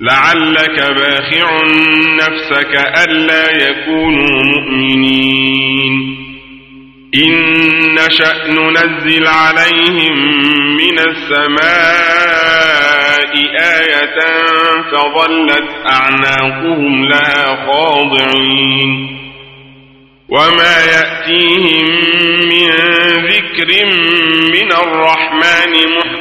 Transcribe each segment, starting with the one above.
لعلك باخع نفسك ألا يكونوا مؤمنين. إن نشأ ننزل عليهم من السماء آية فظلت أعناقهم لها خاضعين. وما يأتيهم من ذكر من الرحمن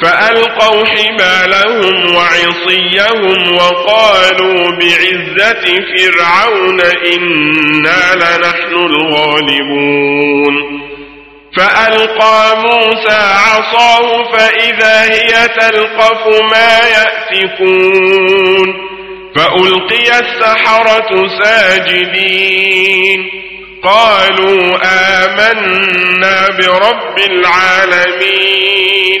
فألقوا حبالهم وعصيهم وقالوا بعزة فرعون إنا لنحن الغالبون. فألقى موسى عصاه فإذا هي تلقف ما يأتكون فألقي السحرة ساجدين. قالوا آمنا برب العالمين.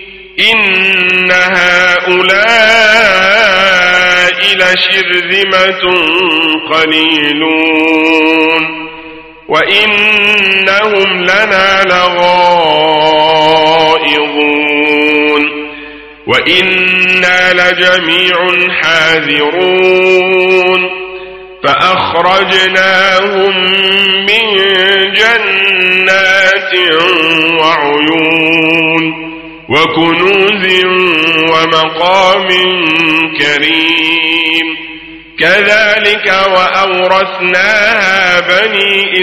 إن هؤلاء لشرذمة قليلون وإنهم لنا لغائضون وإنا لجميع حاذرون فأخرجناهم من جنات وعيون وكنوز ومقام كريم كذلك وأورثناها بني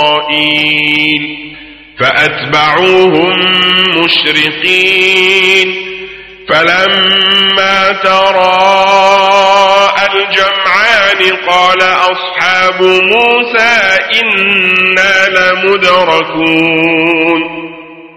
إسرائيل فأتبعوهم مشرقين فلما ترى الجمعان قال أصحاب موسى إنا لمدركون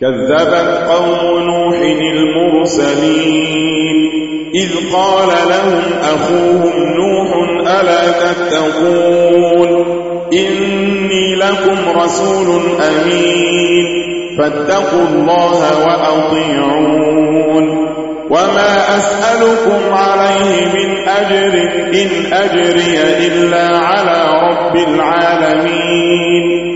كذبت قوم نوح المرسلين. إذ قال لهم أخوهم نوح ألا تتقون؟ إني لكم رسول أمين. فاتقوا الله وأطيعون. وما أسألكم عليه من أجر إن أجري إلا على رب العالمين.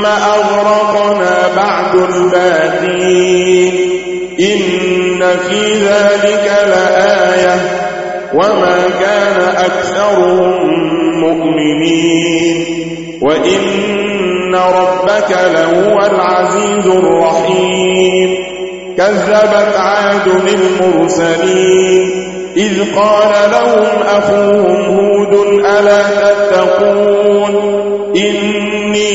ثم أغرقنا بعد الباقين. إن في ذلك لآية. وما كان أكثرهم مؤمنين. وإن ربك لهو العزيز الرحيم. كذبت عاد للمرسلين. إذ قال لهم أخوهم هود ألا تتقون؟ إن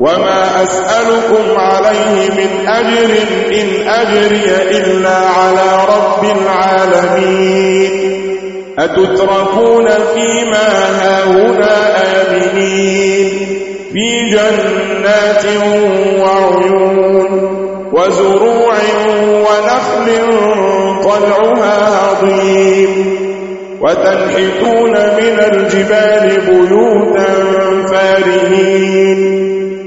وما أسألكم عليه من أجر إن أجري إلا على رب العالمين أتتركون فيما هاهنا آمنين في جنات وعيون وزروع ونخل طلعها عظيم وتنحتون من الجبال بيوتا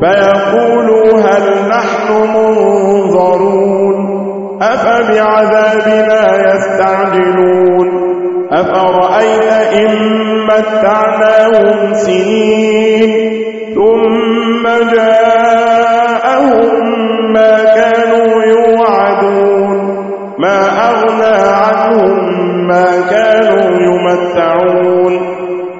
فيقولوا هل نحن منظرون؟ أفبعذابنا يستعجلون؟ أفرأيت إن متعناهم سنين؟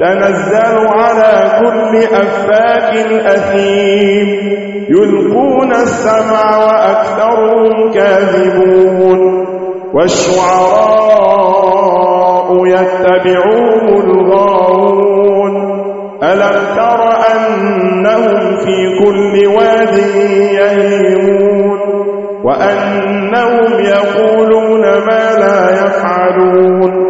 تنزل على كل أفاك أثيم. يلقون السمع وأكثرهم كاذبون. والشعراء يتبعون الغارون ألم تر أنهم في كل واد يهيمون؟ وأنهم يقولون ما لا يفعلون.